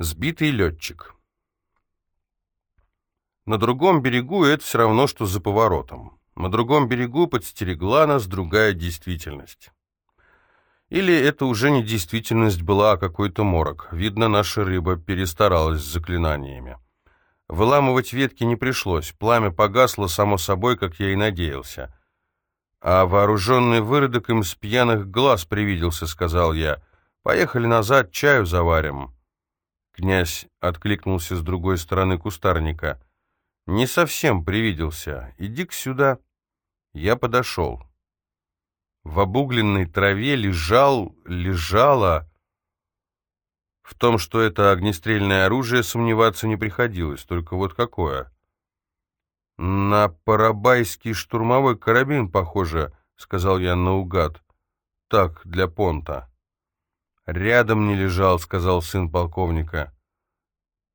Сбитый летчик. На другом берегу это все равно, что за поворотом. На другом берегу подстерегла нас другая действительность. Или это уже не действительность была, а какой-то морок. Видно, наша рыба перестаралась с заклинаниями. Выламывать ветки не пришлось, пламя погасло само собой, как я и надеялся. А вооруженный выродок им с пьяных глаз привиделся, сказал я. «Поехали назад, чаю заварим». Князь откликнулся с другой стороны кустарника. «Не совсем привиделся. Иди-ка сюда». Я подошел. В обугленной траве лежал, лежала... В том, что это огнестрельное оружие, сомневаться не приходилось, только вот какое. «На парабайский штурмовой карабин, похоже», — сказал я наугад. «Так, для понта». «Рядом не лежал», — сказал сын полковника.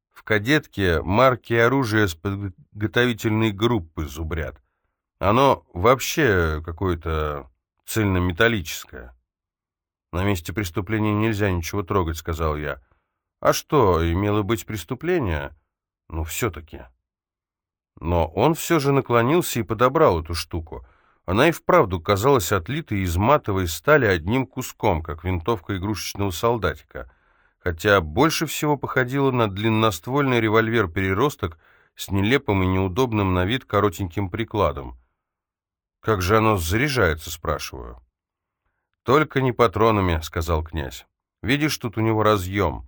«В кадетке марки оружия с подготовительной группы зубрят. Оно вообще какое-то цельнометаллическое». «На месте преступления нельзя ничего трогать», — сказал я. «А что, имело быть преступление?» «Ну, все-таки». Но он все же наклонился и подобрал эту штуку. Она и вправду казалась отлитой из матовой стали одним куском, как винтовка игрушечного солдатика, хотя больше всего походила на длинноствольный револьвер-переросток с нелепым и неудобным на вид коротеньким прикладом. «Как же оно заряжается?» — спрашиваю. «Только не патронами», — сказал князь. «Видишь, тут у него разъем.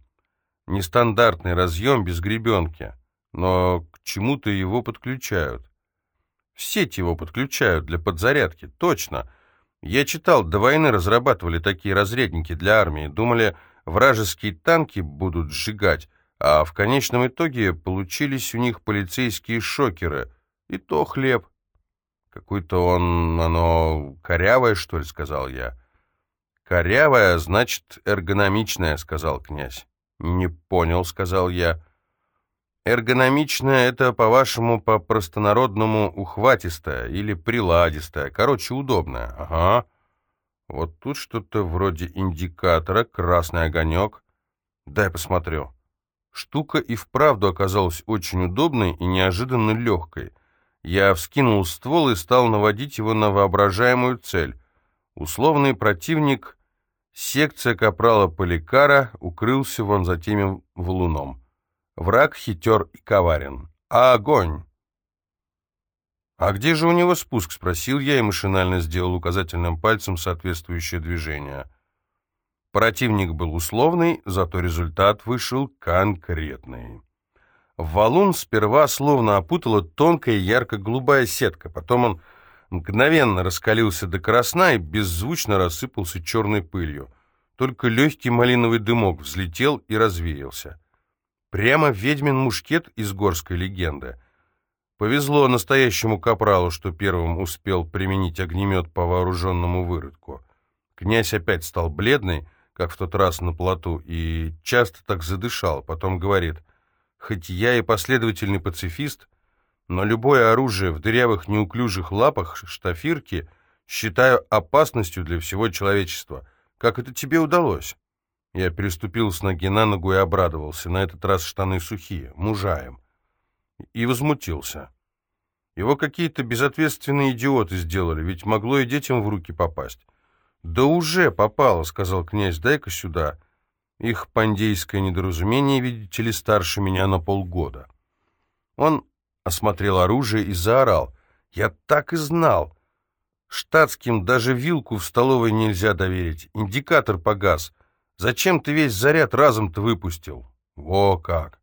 Нестандартный разъем без гребенки, но к чему-то его подключают. Сеть его подключают для подзарядки, точно. Я читал, до войны разрабатывали такие разрядники для армии. Думали, вражеские танки будут сжигать, а в конечном итоге получились у них полицейские шокеры. И то хлеб. Какой-то он, оно, корявое, что ли, сказал я. Корявое, значит, эргономичное, сказал князь. Не понял, сказал я. Эргономичная — это, по-вашему, по-простонародному ухватистая или приладистая, короче, удобная. Ага. Вот тут что-то вроде индикатора, красный огонек. Дай посмотрю. Штука и вправду оказалась очень удобной и неожиданно легкой. Я вскинул ствол и стал наводить его на воображаемую цель. Условный противник, секция капрала Поликара, укрылся вон за теми валуном. Враг хитер и коварен. А огонь? «А где же у него спуск?» — спросил я и машинально сделал указательным пальцем соответствующее движение. Противник был условный, зато результат вышел конкретный. Валун сперва словно опутала тонкая ярко-голубая сетка, потом он мгновенно раскалился до красна и беззвучно рассыпался черной пылью. Только легкий малиновый дымок взлетел и развеялся. Прямо ведьмин мушкет из горской легенды. Повезло настоящему капралу, что первым успел применить огнемет по вооруженному выродку. Князь опять стал бледный, как в тот раз на плоту, и часто так задышал. Потом говорит, хоть я и последовательный пацифист, но любое оружие в дырявых неуклюжих лапах штафирки считаю опасностью для всего человечества. Как это тебе удалось? Я переступил с ноги на ногу и обрадовался. На этот раз штаны сухие, мужаем. И возмутился. Его какие-то безответственные идиоты сделали, ведь могло и детям в руки попасть. «Да уже попало», — сказал князь, — «дай-ка сюда». Их пандейское недоразумение, видите ли, старше меня на полгода. Он осмотрел оружие и заорал. «Я так и знал! Штатским даже вилку в столовой нельзя доверить. Индикатор погас. Зачем ты весь заряд разом-то выпустил? Во как!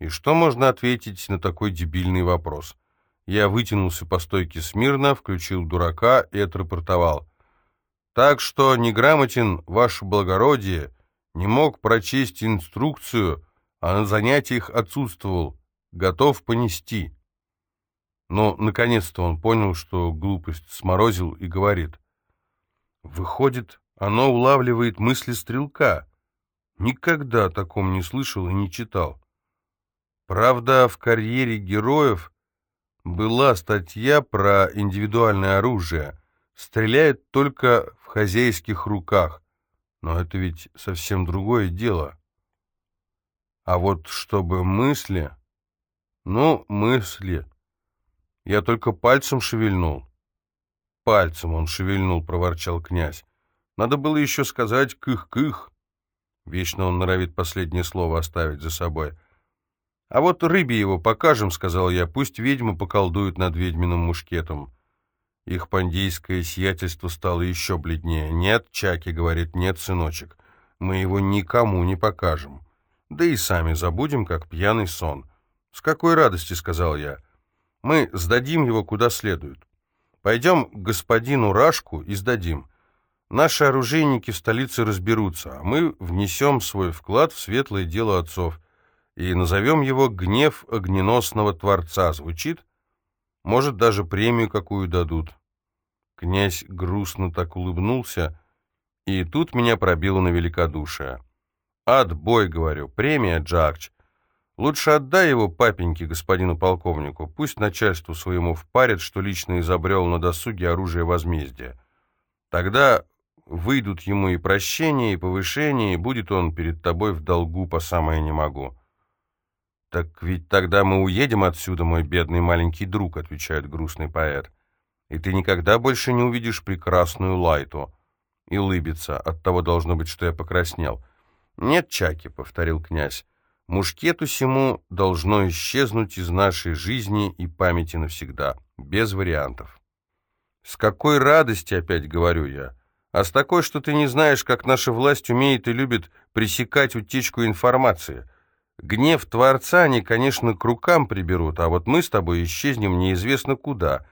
И что можно ответить на такой дебильный вопрос? Я вытянулся по стойке смирно, включил дурака и отрапортовал. Так что неграмотен, ваше благородие, не мог прочесть инструкцию, а на занятиях отсутствовал, готов понести. Но, наконец-то, он понял, что глупость сморозил и говорит. Выходит, оно улавливает мысли стрелка. Никогда о таком не слышал и не читал. Правда, в карьере героев была статья про индивидуальное оружие. Стреляет только в хозяйских руках. Но это ведь совсем другое дело. А вот чтобы мысли... Ну, мысли... Я только пальцем шевельнул. Пальцем он шевельнул, проворчал князь. Надо было еще сказать «кых-кых». Вечно он норовит последнее слово оставить за собой. «А вот рыбе его покажем», — сказал я, — «пусть ведьмы поколдуют над ведьминым мушкетом». Их пандейское сиятельство стало еще бледнее. «Нет, Чаки», — говорит, — «нет, сыночек, мы его никому не покажем. Да и сами забудем, как пьяный сон». «С какой радости», — сказал я. «Мы сдадим его куда следует. Пойдем к господину Рашку и сдадим. Наши оружейники в столице разберутся, а мы внесем свой вклад в светлое дело отцов» и назовем его «Гнев огненосного Творца». Звучит? Может, даже премию какую дадут. Князь грустно так улыбнулся, и тут меня пробило на великодушие. «Отбой», — говорю, — «премия, Джакч. Лучше отдай его папеньке, господину полковнику, пусть начальству своему впарит, что лично изобрел на досуге оружие возмездия. Тогда выйдут ему и прощение, и повышение, и будет он перед тобой в долгу по самое не могу». «Так ведь тогда мы уедем отсюда, мой бедный маленький друг», — отвечает грустный поэт. «И ты никогда больше не увидишь прекрасную Лайту». И улыбится, оттого должно быть, что я покраснел. «Нет, Чаки», — повторил князь, — «мушкету сему должно исчезнуть из нашей жизни и памяти навсегда, без вариантов». «С какой радости, опять говорю я, а с такой, что ты не знаешь, как наша власть умеет и любит пресекать утечку информации». Гнев Творца они, конечно, к рукам приберут, а вот мы с тобой исчезнем неизвестно куда.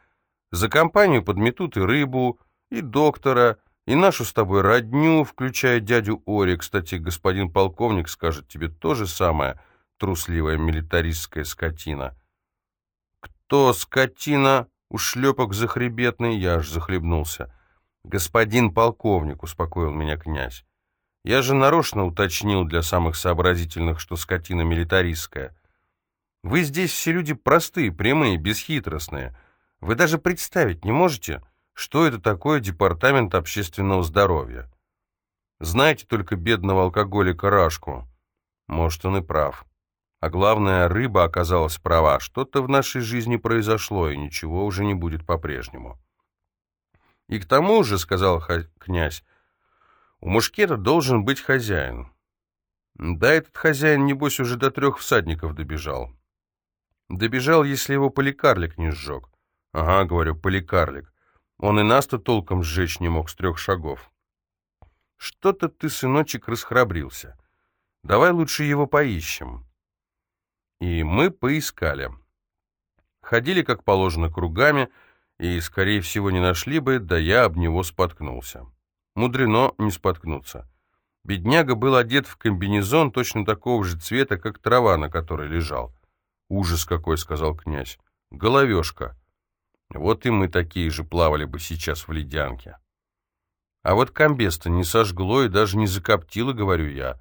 За компанию подметут и рыбу, и доктора, и нашу с тобой родню, включая дядю Ори. Кстати, господин полковник скажет тебе то же самое, трусливая милитаристская скотина. Кто скотина? Ушлепок захребетный, я аж захлебнулся. Господин полковник, успокоил меня князь. Я же нарочно уточнил для самых сообразительных, что скотина милитаристская. Вы здесь все люди простые, прямые, бесхитростные. Вы даже представить не можете, что это такое департамент общественного здоровья. Знаете только бедного алкоголика Рашку. Может, он и прав. А главное, рыба оказалась права. Что-то в нашей жизни произошло, и ничего уже не будет по-прежнему. И к тому же, — сказал князь, — у мушкета должен быть хозяин. Да, этот хозяин, небось, уже до трех всадников добежал. Добежал, если его поликарлик не сжег. Ага, говорю, поликарлик. Он и нас-то толком сжечь не мог с трех шагов. Что-то ты, сыночек, расхрабрился. Давай лучше его поищем. И мы поискали. Ходили, как положено, кругами, и, скорее всего, не нашли бы, да я об него споткнулся. Мудрено не споткнуться. Бедняга был одет в комбинезон точно такого же цвета, как трава, на которой лежал. «Ужас какой!» — сказал князь. «Головешка!» Вот и мы такие же плавали бы сейчас в ледянке. А вот комбеста не сожгло и даже не закоптило, говорю я.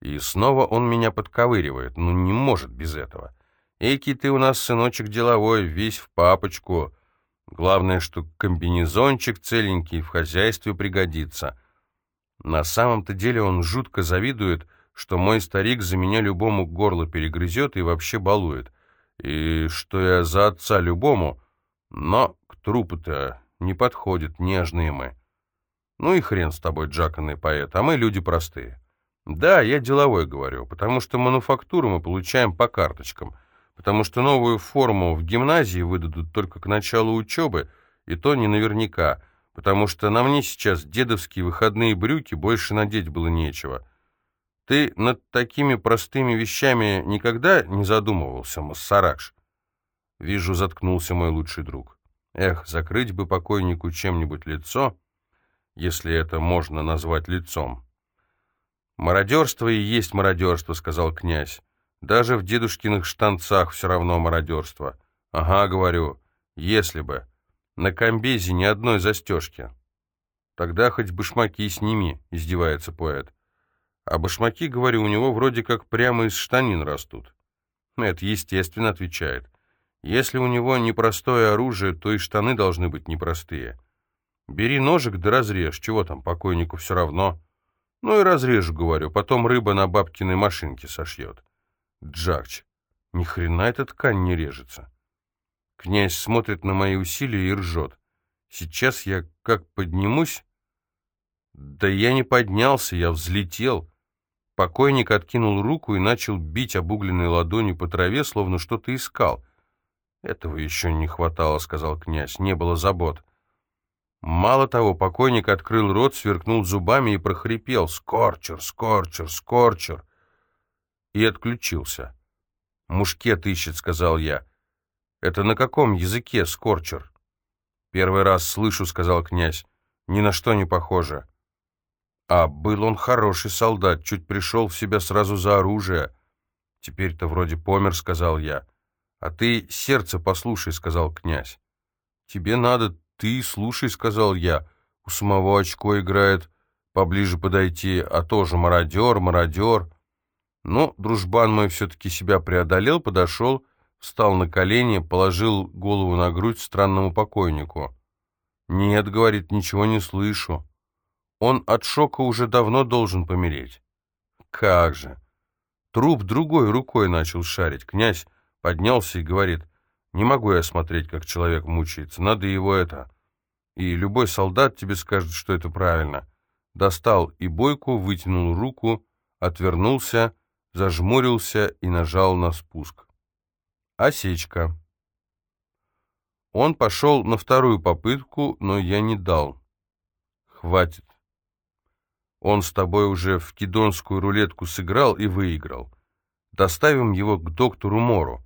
И снова он меня подковыривает. Ну, не может без этого. Эйки, ты у нас, сыночек, деловой, весь в папочку. Главное, что комбинезончик целенький в хозяйстве пригодится. На самом-то деле он жутко завидует, что мой старик за меня любому горло перегрызет и вообще балует. И что я за отца любому, но к трупу-то не подходит, нежные мы. Ну и хрен с тобой, джаканный поэт, а мы люди простые. Да, я деловой говорю, потому что мануфактуру мы получаем по карточкам — потому что новую форму в гимназии выдадут только к началу учебы, и то не наверняка, потому что на мне сейчас дедовские выходные брюки больше надеть было нечего. Ты над такими простыми вещами никогда не задумывался, Массаракш? Вижу, заткнулся мой лучший друг. Эх, закрыть бы покойнику чем-нибудь лицо, если это можно назвать лицом. «Мародерство и есть мародерство», — сказал князь. Даже в дедушкиных штанцах все равно мародерство. Ага, говорю, если бы. На комбезе ни одной застежки. Тогда хоть башмаки сними, издевается поэт. А башмаки, говорю, у него вроде как прямо из штанин растут. Это естественно, отвечает. Если у него непростое оружие, то и штаны должны быть непростые. Бери ножик да разрежь, чего там, покойнику все равно. Ну и разрежу, говорю, потом рыба на бабкиной машинке сошьет. Джакч, ни хрена эта ткань не режется. Князь смотрит на мои усилия и ржет. Сейчас я как поднимусь... Да я не поднялся, я взлетел. Покойник откинул руку и начал бить обугленной ладонью по траве, словно что-то искал. «Этого еще не хватало», — сказал князь, — «не было забот». Мало того, покойник открыл рот, сверкнул зубами и прохрипел «Скорчер, скорчер, скорчер!» И отключился. «Мушкет ищет», — сказал я. «Это на каком языке, скорчер?» «Первый раз слышу», — сказал князь. «Ни на что не похоже». «А был он хороший солдат, чуть пришел в себя сразу за оружие». «Теперь-то вроде помер», — сказал я. «А ты сердце послушай», — сказал князь. «Тебе надо, ты слушай», — сказал я. «У самого очко играет, поближе подойти, а тоже мародер, мародер». Но дружбан мой все-таки себя преодолел, подошел, встал на колени, положил голову на грудь странному покойнику. «Нет», — говорит, — «ничего не слышу. Он от шока уже давно должен помереть». «Как же!» Труп другой рукой начал шарить. Князь поднялся и говорит, «Не могу я смотреть, как человек мучается, надо его это...» И любой солдат тебе скажет, что это правильно. Достал и бойку, вытянул руку, отвернулся, зажмурился и нажал на спуск. Осечка. Он пошел на вторую попытку, но я не дал. Хватит. Он с тобой уже в кидонскую рулетку сыграл и выиграл. Доставим его к доктору Мору.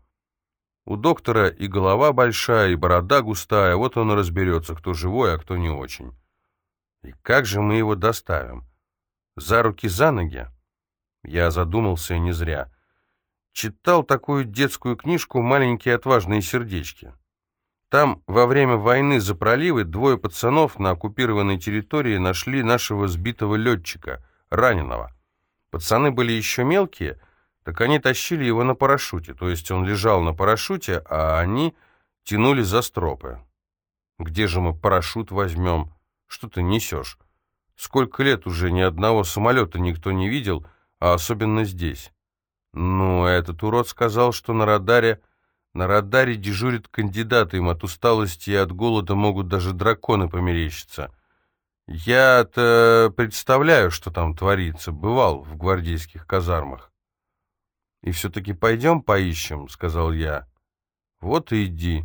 У доктора и голова большая, и борода густая, вот он и разберется, кто живой, а кто не очень. И как же мы его доставим? За руки, за ноги? Я задумался и не зря. Читал такую детскую книжку «Маленькие отважные сердечки». Там во время войны за проливы двое пацанов на оккупированной территории нашли нашего сбитого летчика, раненого. Пацаны были еще мелкие, так они тащили его на парашюте, то есть он лежал на парашюте, а они тянули за стропы. Где же мы парашют возьмем? Что ты несешь? Сколько лет уже ни одного самолета никто не видел, а особенно здесь. Ну, этот урод сказал, что на радаре... На радаре дежурят кандидаты, им от усталости и от голода могут даже драконы померещиться. Я-то представляю, что там творится, бывал в гвардейских казармах. «И все-таки пойдем поищем», — сказал я. «Вот и иди.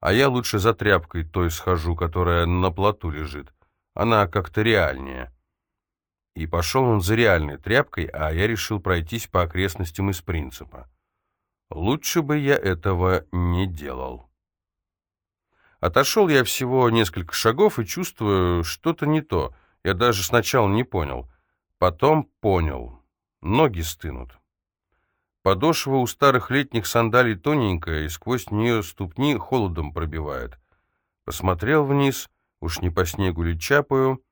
А я лучше за тряпкой той схожу, которая на плоту лежит. Она как-то реальнее». И пошел он за реальной тряпкой, а я решил пройтись по окрестностям из принципа. Лучше бы я этого не делал. Отошел я всего несколько шагов и чувствую, что-то не то. Я даже сначала не понял. Потом понял. Ноги стынут. Подошва у старых летних сандалий тоненькая, и сквозь нее ступни холодом пробивает. Посмотрел вниз, уж не по снегу ли чапаю.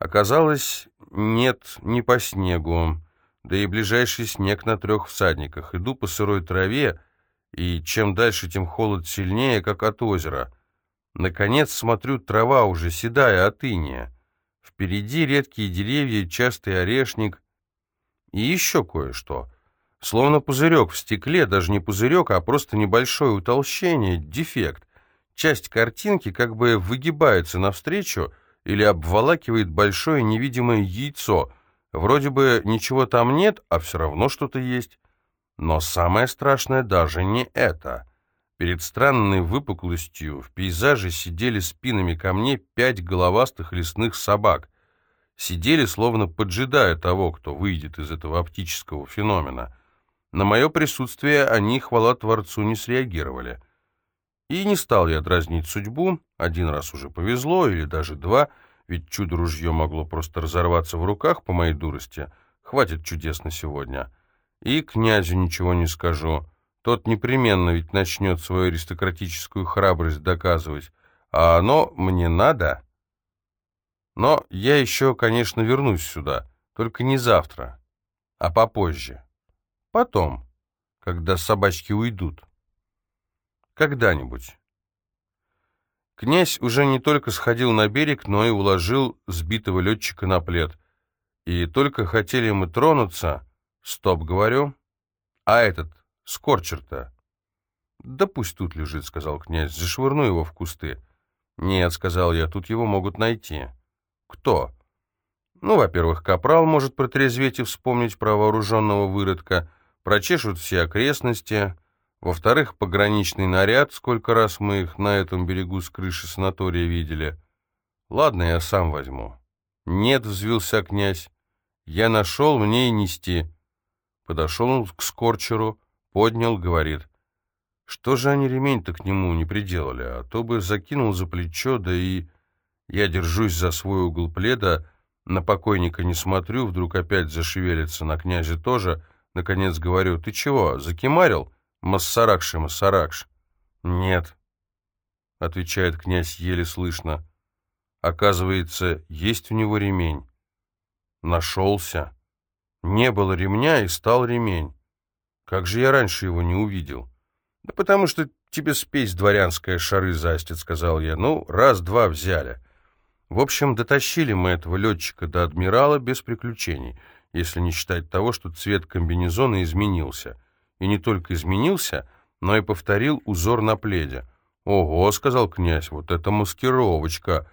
Оказалось, нет, не по снегу, да и ближайший снег на трех всадниках. Иду по сырой траве, и чем дальше, тем холод сильнее, как от озера. Наконец смотрю, трава уже седая от иния. Впереди редкие деревья, частый орешник и еще кое-что — Словно пузырек в стекле, даже не пузырек, а просто небольшое утолщение, дефект. Часть картинки как бы выгибается навстречу или обволакивает большое невидимое яйцо. Вроде бы ничего там нет, а все равно что-то есть. Но самое страшное даже не это. Перед странной выпуклостью в пейзаже сидели спинами ко мне пять головастых лесных собак. Сидели, словно поджидая того, кто выйдет из этого оптического феномена — на мое присутствие они, хвала Творцу, не среагировали. И не стал я дразнить судьбу, один раз уже повезло, или даже два, ведь чудо-ружье могло просто разорваться в руках по моей дурости. Хватит чудес на сегодня. И князю ничего не скажу. Тот непременно ведь начнет свою аристократическую храбрость доказывать. А оно мне надо. Но я еще, конечно, вернусь сюда. Только не завтра, а попозже. Потом, когда собачки уйдут. Когда-нибудь. Князь уже не только сходил на берег, но и уложил сбитого летчика на плед. И только хотели мы тронуться... Стоп, говорю. А этот, Скорчер-то? Да пусть тут лежит, сказал князь, зашвырну его в кусты. Нет, сказал я, тут его могут найти. Кто? Ну, во-первых, капрал может протрезветь и вспомнить про вооруженного выродка, прочешут все окрестности. Во-вторых, пограничный наряд, сколько раз мы их на этом берегу с крыши санатория видели. Ладно, я сам возьму. Нет, взвился князь, я нашел, мне и нести. Подошел он к Скорчеру, поднял, говорит. Что же они ремень-то к нему не приделали, а то бы закинул за плечо, да и... Я держусь за свой угол пледа, на покойника не смотрю, вдруг опять зашевелится, на князя тоже. Наконец говорю, ты чего, закимарил? Массаракши, Массаракш. Нет, отвечает князь еле слышно. Оказывается, есть у него ремень. Нашелся. Не было ремня, и стал ремень. Как же я раньше его не увидел? Да потому что тебе спесь дворянская шары застит, сказал я. Ну, раз-два взяли. В общем, дотащили мы этого летчика до адмирала без приключений, если не считать того, что цвет комбинезона изменился. И не только изменился, но и повторил узор на пледе. «Ого», — сказал князь, — «вот это маскировочка.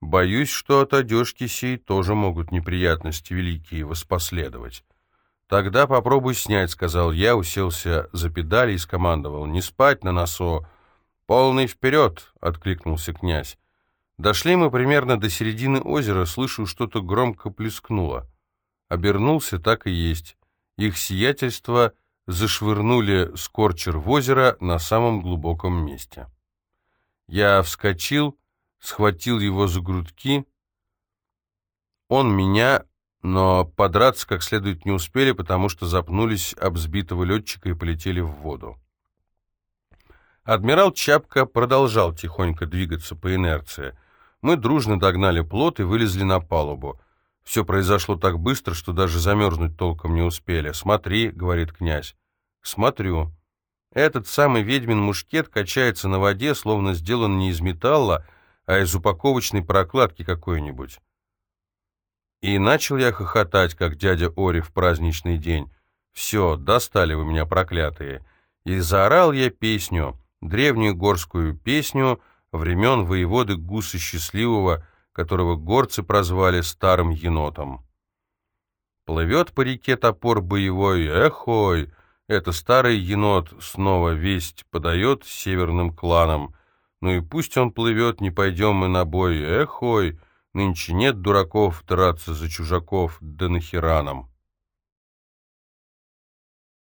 Боюсь, что от одежки сей тоже могут неприятности великие воспоследовать». «Тогда попробуй снять», — сказал я, уселся за педали и скомандовал. «Не спать на носу». «Полный вперед!» — откликнулся князь. Дошли мы примерно до середины озера, слышу, что-то громко плескнуло. Обернулся, так и есть. Их сиятельство зашвырнули скорчер в озеро на самом глубоком месте. Я вскочил, схватил его за грудки. Он меня, но подраться как следует не успели, потому что запнулись об сбитого летчика и полетели в воду. Адмирал Чапка продолжал тихонько двигаться по инерции. Мы дружно догнали плот и вылезли на палубу. Все произошло так быстро, что даже замерзнуть толком не успели. «Смотри», — говорит князь. «Смотрю». Этот самый ведьмин мушкет качается на воде, словно сделан не из металла, а из упаковочной прокладки какой-нибудь. И начал я хохотать, как дядя Ори в праздничный день. «Все, достали вы меня, проклятые!» И заорал я песню, древнюю горскую песню — времен воеводы Гуса Счастливого, которого горцы прозвали Старым Енотом. Плывет по реке топор боевой, эхой, это старый енот снова весть подает северным кланам. Ну и пусть он плывет, не пойдем мы на бой, эхой, нынче нет дураков драться за чужаков, да нахера нам.